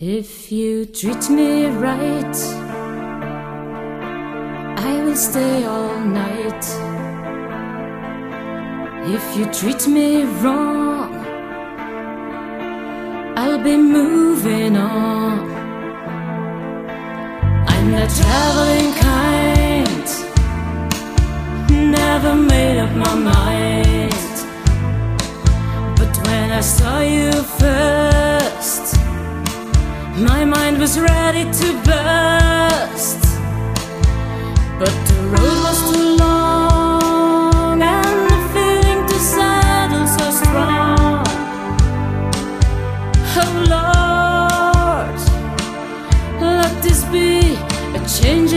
If you treat me right, I will stay all night. If you treat me wrong, I'll be moving on. I'm the traveling kind, never made up my mind. But when I saw you first, my mind was ready to burst. But the road was too long and the feeling to settle so strong. Oh Lord, let this be a change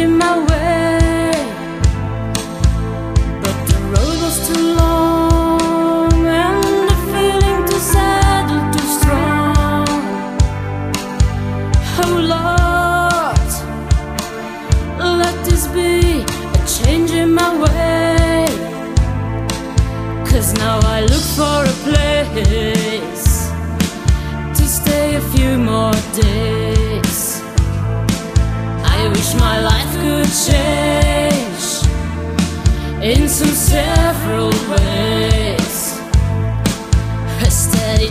Oh let this be a change in my way. Cause now I look for a place to stay a few more days. I wish my life could change in some several ways. A steady